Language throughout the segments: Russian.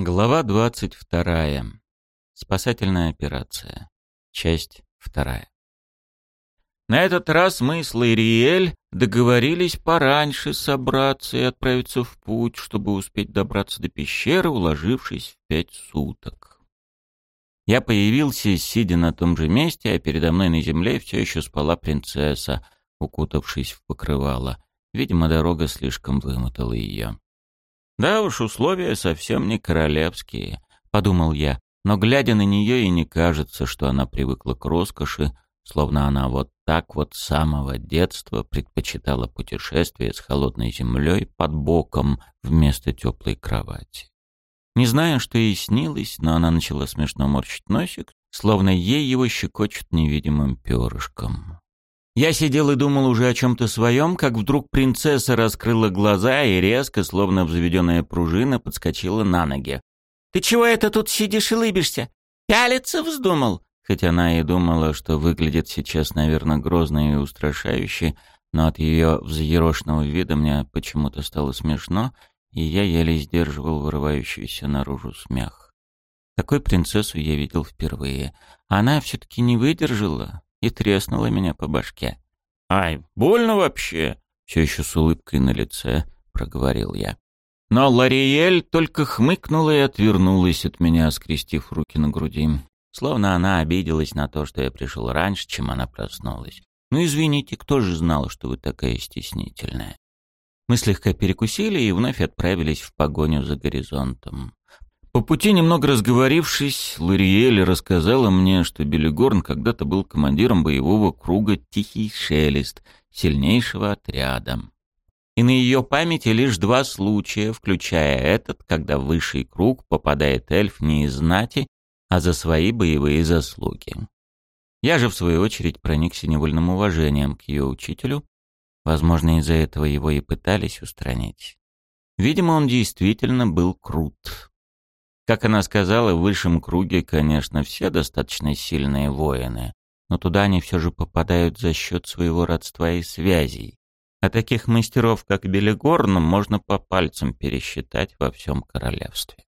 Глава 22. Спасательная операция. Часть 2. На этот раз мы с Лайриэль договорились пораньше собраться и отправиться в путь, чтобы успеть добраться до пещеры, уложившись в пять суток. Я появился, сидя на том же месте, а передо мной на земле все еще спала принцесса, укутавшись в покрывало. Видимо, дорога слишком вымотала ее. Да уж, условия совсем не королевские, подумал я, но глядя на нее и не кажется, что она привыкла к роскоши, словно она вот так вот с самого детства предпочитала путешествие с холодной землей под боком вместо теплой кровати. Не знаю, что ей снилось, но она начала смешно морщить носик, словно ей его щекочут невидимым перышком. Я сидел и думал уже о чем-то своем, как вдруг принцесса раскрыла глаза и резко, словно взведенная пружина, подскочила на ноги. «Ты чего это тут сидишь и лыбишься? Пялиться вздумал?» Хоть она и думала, что выглядит сейчас, наверное, грозно и устрашающе, но от ее взъерошенного вида мне почему-то стало смешно, и я еле сдерживал вырывающийся наружу смех. Такой принцессу я видел впервые. Она все-таки не выдержала, и треснула меня по башке. «Ай, больно вообще!» — все еще с улыбкой на лице проговорил я. Но Лариэль только хмыкнула и отвернулась от меня, скрестив руки на груди. Словно она обиделась на то, что я пришел раньше, чем она проснулась. «Ну, извините, кто же знал, что вы такая стеснительная?» Мы слегка перекусили и вновь отправились в погоню за горизонтом. По пути, немного разговорившись, Лориэль рассказала мне, что Белигорн когда-то был командиром боевого круга «Тихий шелест», сильнейшего отряда. И на ее памяти лишь два случая, включая этот, когда в высший круг попадает эльф не из знати, а за свои боевые заслуги. Я же, в свою очередь, проникся невольным уважением к ее учителю. Возможно, из-за этого его и пытались устранить. Видимо, он действительно был крут. Как она сказала, в высшем круге, конечно, все достаточно сильные воины, но туда они все же попадают за счет своего родства и связей. А таких мастеров, как Белигорн, можно по пальцам пересчитать во всем королевстве.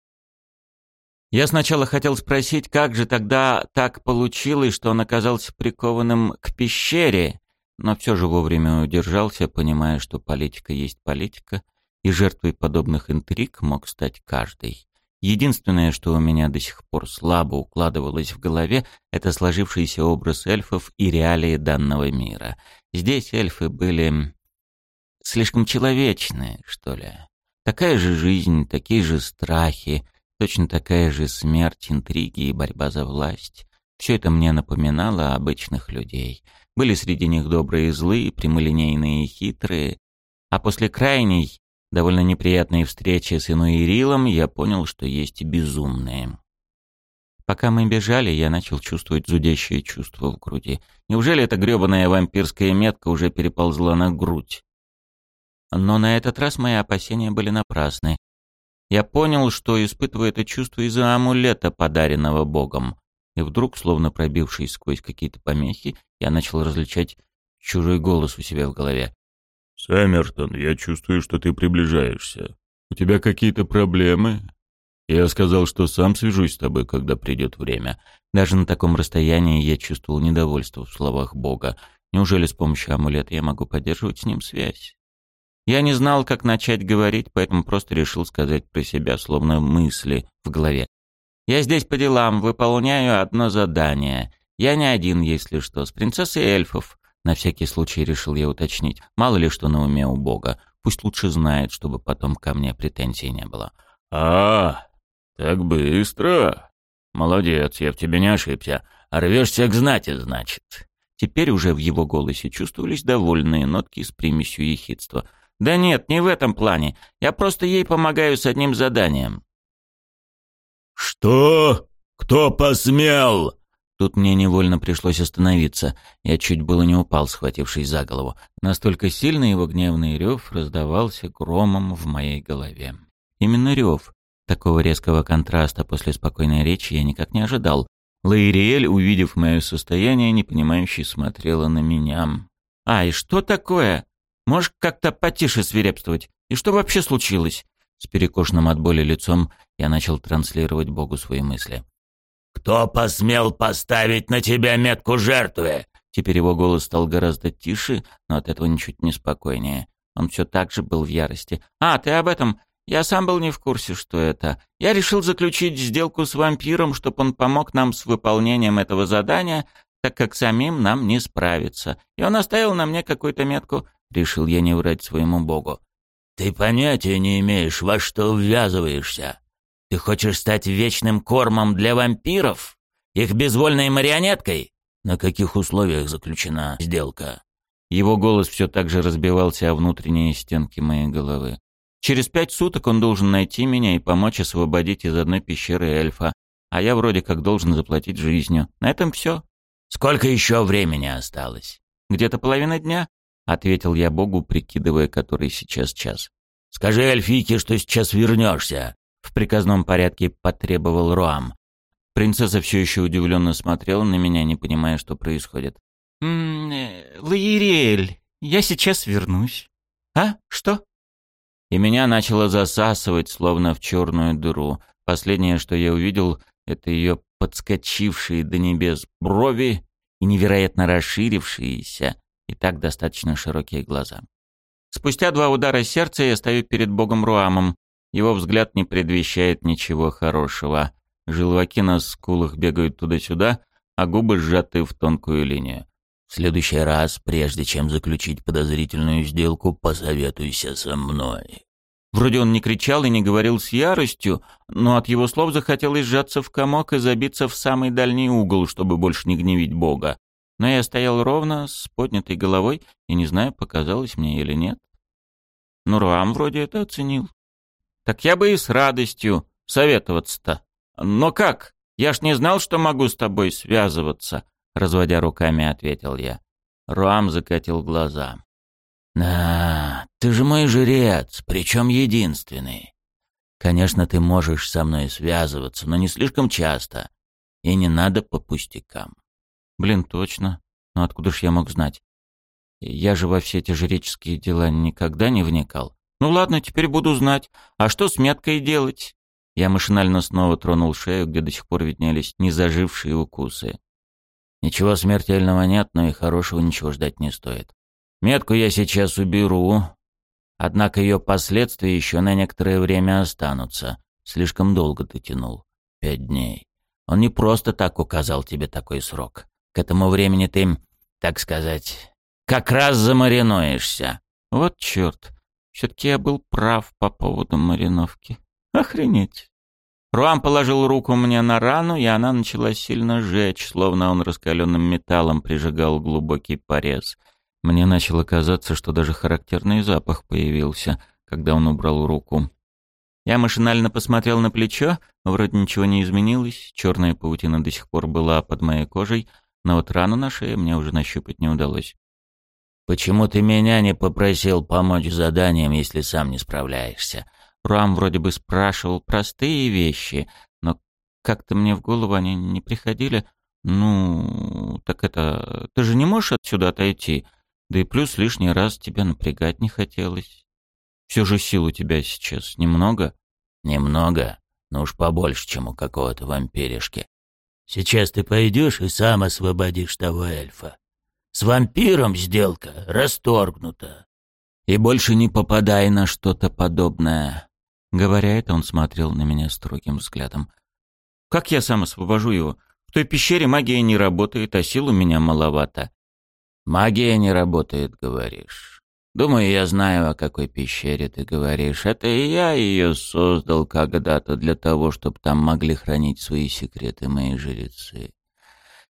Я сначала хотел спросить, как же тогда так получилось, что он оказался прикованным к пещере, но все же вовремя удержался, понимая, что политика есть политика, и жертвой подобных интриг мог стать каждый. Единственное, что у меня до сих пор слабо укладывалось в голове, это сложившийся образ эльфов и реалии данного мира. Здесь эльфы были слишком человечные, что ли. Такая же жизнь, такие же страхи, точно такая же смерть, интриги и борьба за власть. Все это мне напоминало обычных людей. Были среди них добрые и злые, прямолинейные и хитрые. А после крайней довольно неприятной встречи с Инуирилом я понял, что есть и безумные. Пока мы бежали, я начал чувствовать зудящее чувство в груди. Неужели эта грёбаная вампирская метка уже переползла на грудь? Но на этот раз мои опасения были напрасны. Я понял, что испытываю это чувство из-за амулета, подаренного Богом. И вдруг, словно пробившись сквозь какие-то помехи, я начал различать чужой голос у себя в голове. «Сэммертон, я чувствую, что ты приближаешься. У тебя какие-то проблемы?» Я сказал, что сам свяжусь с тобой, когда придет время. Даже на таком расстоянии я чувствовал недовольство в словах Бога. Неужели с помощью амулета я могу поддерживать с ним связь? Я не знал, как начать говорить, поэтому просто решил сказать про себя, словно мысли в голове. «Я здесь по делам, выполняю одно задание. Я не один, если что, с принцессой эльфов. На всякий случай решил я уточнить. Мало ли что на уме у Бога. Пусть лучше знает, чтобы потом ко мне претензий не было. «А, так быстро? Молодец, я в тебе не ошибся. Рвешься к знати, значит». Теперь уже в его голосе чувствовались довольные нотки с примесью ехидства. «Да нет, не в этом плане. Я просто ей помогаю с одним заданием». «Что? Кто посмел?» Тут мне невольно пришлось остановиться. Я чуть было не упал, схватившись за голову. Настолько сильно его гневный рев раздавался громом в моей голове. Именно рев. Такого резкого контраста после спокойной речи я никак не ожидал. Лаириэль, увидев мое состояние, непонимающе смотрела на меня. «Ай, что такое? Можешь как-то потише свирепствовать? И что вообще случилось?» С перекошенным от боли лицом Я начал транслировать Богу свои мысли. «Кто посмел поставить на тебя метку жертвы?» Теперь его голос стал гораздо тише, но от этого ничуть не спокойнее. Он все так же был в ярости. «А, ты об этом? Я сам был не в курсе, что это. Я решил заключить сделку с вампиром, чтобы он помог нам с выполнением этого задания, так как самим нам не справиться. И он оставил на мне какую-то метку. Решил я не врать своему богу. «Ты понятия не имеешь, во что ввязываешься. Ты хочешь стать вечным кормом для вампиров? Их безвольной марионеткой? На каких условиях заключена сделка?» Его голос все так же разбивался о внутренние стенки моей головы. Через пять суток он должен найти меня и помочь освободить из одной пещеры эльфа, а я вроде как должен заплатить жизнью. На этом все. «Сколько еще времени осталось?» «Где-то половина дня», — ответил я Богу, прикидывая, который сейчас час. «Скажи эльфийке, что сейчас вернешься», — в приказном порядке потребовал Руам. Принцесса все еще удивленно смотрела на меня, не понимая, что происходит. «М -м, я сейчас вернусь». «А? Что?» И меня начало засасывать, словно в черную дыру. Последнее, что я увидел, это ее подскочившие до небес брови и невероятно расширившиеся и так достаточно широкие глаза. Спустя два удара сердца я стою перед богом Руамом. Его взгляд не предвещает ничего хорошего. Желваки на скулах бегают туда-сюда, а губы сжаты в тонкую линию. «В следующий раз, прежде чем заключить подозрительную сделку, посоветуйся со мной». Вроде он не кричал и не говорил с яростью, но от его слов захотелось сжаться в комок и забиться в самый дальний угол, чтобы больше не гневить Бога. Но я стоял ровно, с поднятой головой, и не знаю, показалось мне или нет. Но Руам вроде это оценил. Так я бы и с радостью советоваться-то. Но как? Я ж не знал, что могу с тобой связываться, разводя руками, ответил я. Руам закатил глаза. «На, ты же мой жрец, причем единственный. Конечно, ты можешь со мной связываться, но не слишком часто. И не надо по пустякам. Блин, точно. Но откуда ж я мог знать? Я же во все эти жреческие дела никогда не вникал. Ну ладно, теперь буду знать. А что с меткой делать? Я машинально снова тронул шею, где до сих пор виднелись незажившие укусы. Ничего смертельного нет, но и хорошего ничего ждать не стоит. Метку я сейчас уберу, однако ее последствия еще на некоторое время останутся. Слишком долго ты тянул. Пять дней. Он не просто так указал тебе такой срок. К этому времени ты, так сказать, как раз замаринуешься. Вот черт. Все-таки я был прав по поводу мариновки. Охренеть. Руам положил руку мне на рану, и она начала сильно жечь, словно он раскаленным металлом прижигал глубокий порез. Мне начало казаться, что даже характерный запах появился, когда он убрал руку. Я машинально посмотрел на плечо, вроде ничего не изменилось, черная паутина до сих пор была под моей кожей, но вот рану на шее мне уже нащупать не удалось. «Почему ты меня не попросил помочь заданием, если сам не справляешься?» Руам вроде бы спрашивал простые вещи, но как-то мне в голову они не приходили. «Ну, так это... Ты же не можешь отсюда отойти? Да и плюс лишний раз тебя напрягать не хотелось. Все же сил у тебя сейчас немного?» «Немного, но уж побольше, чем у какого-то вампиришки. Сейчас ты пойдешь и сам освободишь того эльфа. С вампиром сделка расторгнута. И больше не попадай на что-то подобное. Говоря это, он смотрел на меня строгим взглядом. Как я сам освобожу его? В той пещере магия не работает, а сил у меня маловато. Магия не работает, говоришь. Думаю, я знаю, о какой пещере ты говоришь. Это я ее создал когда-то для того, чтобы там могли хранить свои секреты мои жрецы.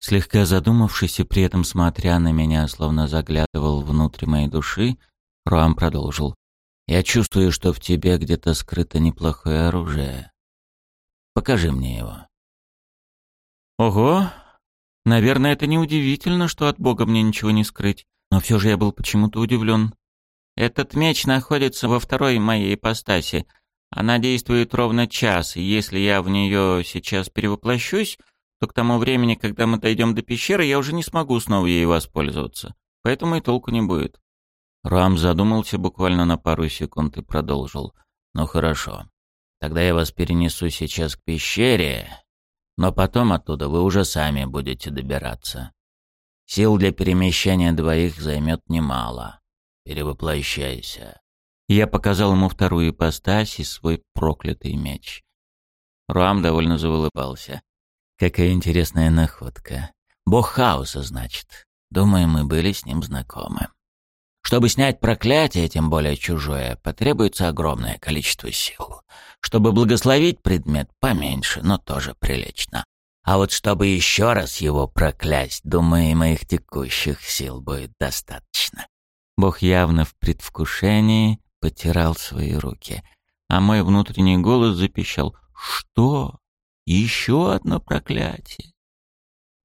Слегка задумавшись и при этом смотря на меня, словно заглядывал внутрь моей души, Руам продолжил. «Я чувствую, что в тебе где-то скрыто неплохое оружие. Покажи мне его». «Ого! Наверное, это неудивительно, что от Бога мне ничего не скрыть, но все же я был почему-то удивлен. Этот меч находится во второй моей ипостаси. Она действует ровно час, и если я в нее сейчас перевоплощусь, то к тому времени, когда мы дойдем до пещеры, я уже не смогу снова ей воспользоваться. Поэтому и толку не будет. Рам задумался буквально на пару секунд и продолжил. «Ну хорошо. Тогда я вас перенесу сейчас к пещере, но потом оттуда вы уже сами будете добираться. Сил для перемещения двоих займет немало. Перевоплощайся. Я показал ему вторую ипостась и свой проклятый меч. Руам довольно завылыбался. Какая интересная находка. Бог хаоса, значит. Думаю, мы были с ним знакомы. Чтобы снять проклятие, тем более чужое, потребуется огромное количество сил. Чтобы благословить предмет, поменьше, но тоже прилично. А вот чтобы еще раз его проклясть, думаю, и моих текущих сил будет достаточно. Бог явно в предвкушении потирал свои руки, а мой внутренний голос запищал «Что? Еще одно проклятие?»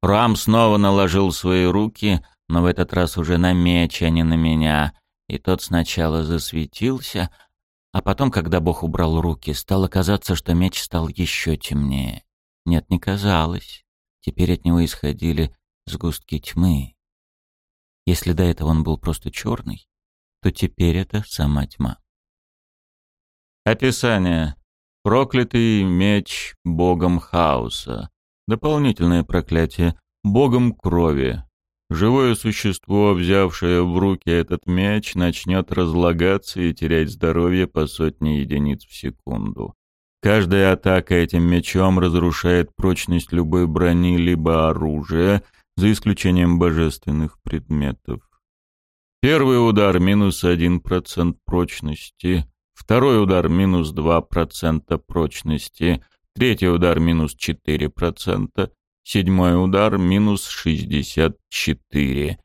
Рам снова наложил свои руки, но в этот раз уже на меч, а не на меня, и тот сначала засветился, а потом, когда Бог убрал руки, стало казаться, что меч стал еще темнее. Нет, не казалось. Теперь от него исходили сгустки тьмы. Если до этого он был просто черный, то теперь это сама тьма. Описание. Проклятый меч богом хаоса. Дополнительное проклятие. Богом крови. Живое существо, взявшее в руки этот меч, начнет разлагаться и терять здоровье по сотне единиц в секунду. Каждая атака этим мечом разрушает прочность любой брони либо оружия, за исключением божественных предметов. Первый удар минус 1% прочности, второй удар минус 2% прочности, третий удар минус 4%, седьмой удар минус 64%.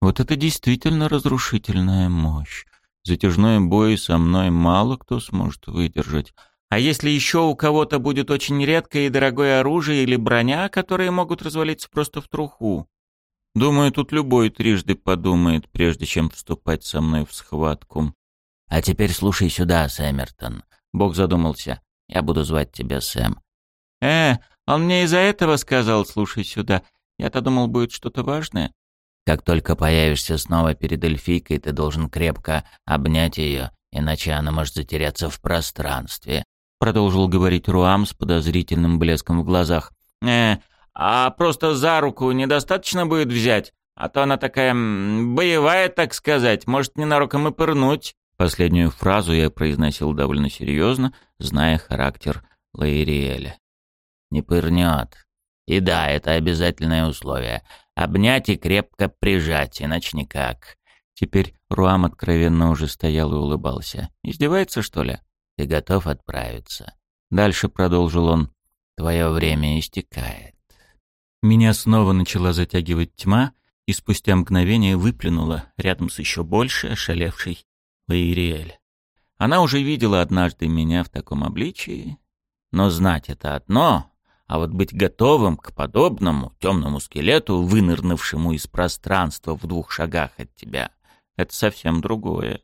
Вот это действительно разрушительная мощь. Затяжной бой со мной мало кто сможет выдержать. А если еще у кого-то будет очень редкое и дорогое оружие или броня, которые могут развалиться просто в труху? Думаю, тут любой трижды подумает, прежде чем вступать со мной в схватку. А теперь слушай сюда, Сэмертон. Бог задумался. Я буду звать тебя Сэм. Э, он мне из-за этого сказал, слушай сюда. Я-то думал, будет что-то важное. Как только появишься снова перед эльфийкой, ты должен крепко обнять ее, иначе она может затеряться в пространстве. Продолжил говорить Руам с подозрительным блеском в глазах. «Э, а просто за руку недостаточно будет взять? А то она такая боевая, так сказать, может ненароком и пырнуть». Последнюю фразу я произносил довольно серьезно, зная характер Лаириэля. «Не пырнет. И да, это обязательное условие. Обнять и крепко прижать, иначе никак. Теперь Руам откровенно уже стоял и улыбался. «Издевается, что ли? Ты готов отправиться?» Дальше продолжил он. «Твое время истекает». Меня снова начала затягивать тьма, и спустя мгновение выплюнула рядом с еще больше ошалевшей Лаириэль. Она уже видела однажды меня в таком обличии, но знать это одно, а вот быть готовым к подобному темному скелету, вынырнувшему из пространства в двух шагах от тебя, это совсем другое.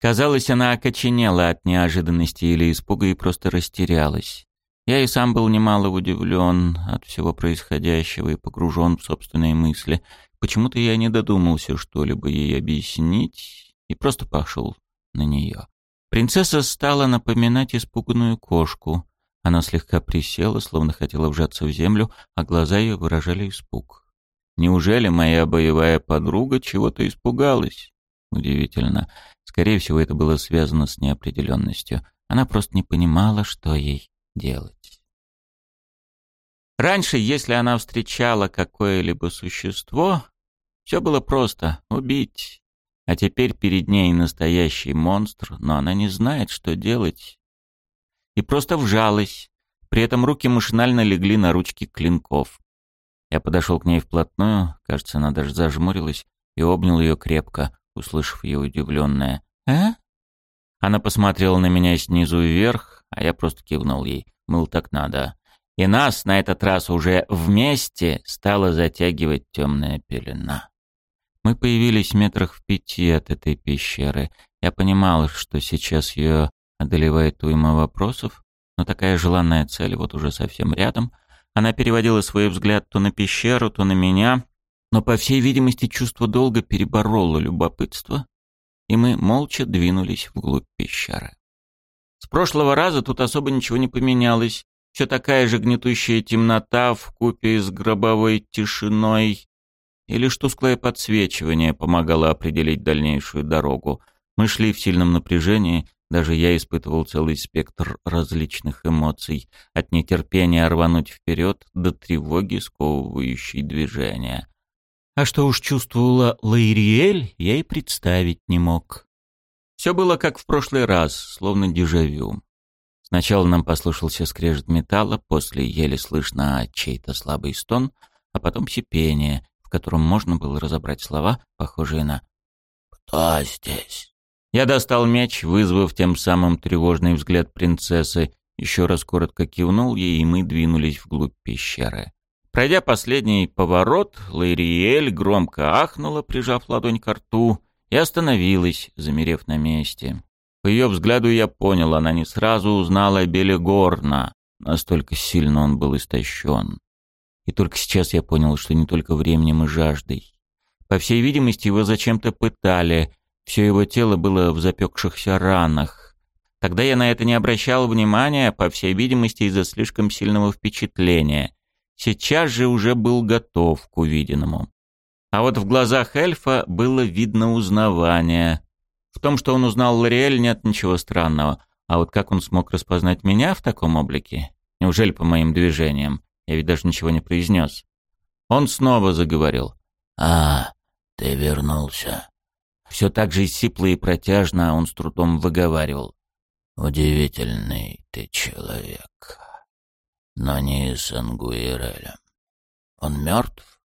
Казалось, она окоченела от неожиданности или испуга и просто растерялась. Я и сам был немало удивлен от всего происходящего и погружен в собственные мысли. Почему-то я не додумался что-либо ей объяснить и просто пошел на нее. Принцесса стала напоминать испуганную кошку, она слегка присела, словно хотела вжаться в землю, а глаза ее выражали испуг. Неужели моя боевая подруга чего-то испугалась? Удивительно. Скорее всего, это было связано с неопределенностью. Она просто не понимала, что ей делать. Раньше, если она встречала какое-либо существо, все было просто — убить. А теперь перед ней настоящий монстр, но она не знает, что делать и просто вжалась. При этом руки машинально легли на ручки клинков. Я подошел к ней вплотную, кажется, она даже зажмурилась, и обнял ее крепко, услышав ее удивленное «А?». Она посмотрела на меня снизу вверх, а я просто кивнул ей, мыл так надо. И нас на этот раз уже вместе стала затягивать темная пелена. Мы появились метрах в пяти от этой пещеры. Я понимал, что сейчас ее одолевает уйма вопросов, но такая желанная цель вот уже совсем рядом. Она переводила свой взгляд то на пещеру, то на меня, но, по всей видимости, чувство долго перебороло любопытство, и мы молча двинулись вглубь пещеры. С прошлого раза тут особо ничего не поменялось. Все такая же гнетущая темнота в купе с гробовой тишиной. И лишь тусклое подсвечивание помогало определить дальнейшую дорогу. Мы шли в сильном напряжении, даже я испытывал целый спектр различных эмоций, от нетерпения рвануть вперед до тревоги, сковывающей движения. А что уж чувствовала Лаириэль, я и представить не мог. Все было как в прошлый раз, словно дежавю. Сначала нам послышался скрежет металла, после еле слышно чей-то слабый стон, а потом сипение, в котором можно было разобрать слова, похожие на «Кто здесь?». Я достал меч, вызвав тем самым тревожный взгляд принцессы, еще раз коротко кивнул ей, и мы двинулись вглубь пещеры. Пройдя последний поворот, Лариэль громко ахнула, прижав ладонь к рту, и остановилась, замерев на месте. По ее взгляду я понял, она не сразу узнала Белегорна, настолько сильно он был истощен. И только сейчас я понял, что не только временем и жаждой. По всей видимости, его зачем-то пытали, все его тело было в запекшихся ранах. Тогда я на это не обращал внимания, по всей видимости, из-за слишком сильного впечатления. Сейчас же уже был готов к увиденному. А вот в глазах эльфа было видно узнавание. В том, что он узнал Лориэль, нет ничего странного. А вот как он смог распознать меня в таком облике? Неужели по моим движениям? Я ведь даже ничего не произнес. Он снова заговорил. «А, ты вернулся. Все так же сипло и протяжно он с трудом выговаривал. «Удивительный ты человек, но не с Ангуирелем. Он мертв?»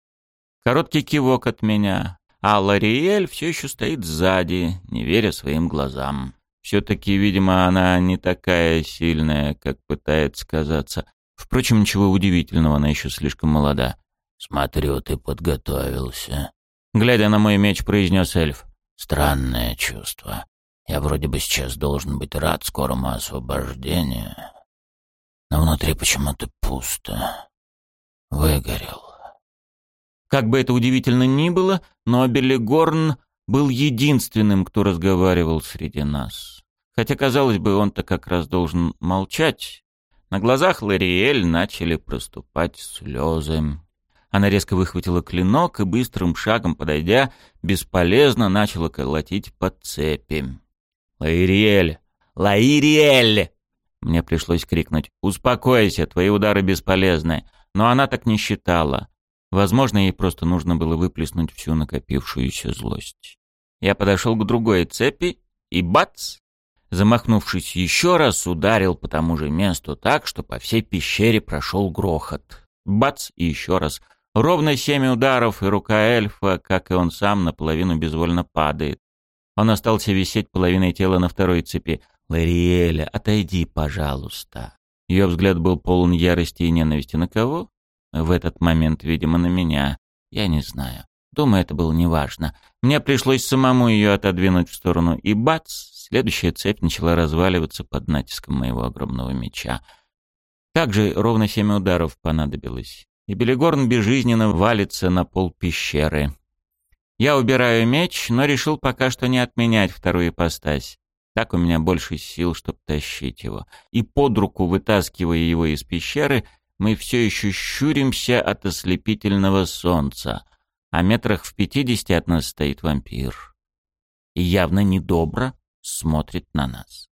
Короткий кивок от меня, а Лариэль все еще стоит сзади, не веря своим глазам. Все-таки, видимо, она не такая сильная, как пытается казаться. Впрочем, ничего удивительного, она еще слишком молода. «Смотрю, ты подготовился», — глядя на мой меч, произнес эльф. Странное чувство. Я вроде бы сейчас должен быть рад скорому освобождению, но внутри почему-то пусто. Выгорел. Как бы это удивительно ни было, но Белигорн был единственным, кто разговаривал среди нас. Хотя, казалось бы, он-то как раз должен молчать. На глазах Лариэль начали проступать слезы. Она резко выхватила клинок и быстрым шагом, подойдя, бесполезно начала колотить по цепи. «Лаириэль! Лаириэль!» Мне пришлось крикнуть. «Успокойся, твои удары бесполезны». Но она так не считала. Возможно, ей просто нужно было выплеснуть всю накопившуюся злость. Я подошел к другой цепи и бац! Замахнувшись еще раз, ударил по тому же месту так, что по всей пещере прошел грохот. Бац! И еще раз. Ровно семь ударов, и рука эльфа, как и он сам, наполовину безвольно падает. Он остался висеть половиной тела на второй цепи. «Лариэля, отойди, пожалуйста». Ее взгляд был полон ярости и ненависти. На кого? В этот момент, видимо, на меня. Я не знаю. Думаю, это было неважно. Мне пришлось самому ее отодвинуть в сторону, и бац! Следующая цепь начала разваливаться под натиском моего огромного меча. Также ровно семь ударов понадобилось и Белигорн безжизненно валится на пол пещеры. Я убираю меч, но решил пока что не отменять вторую ипостась. Так у меня больше сил, чтобы тащить его. И под руку, вытаскивая его из пещеры, мы все еще щуримся от ослепительного солнца, а метрах в пятидесяти от нас стоит вампир. И явно недобро смотрит на нас.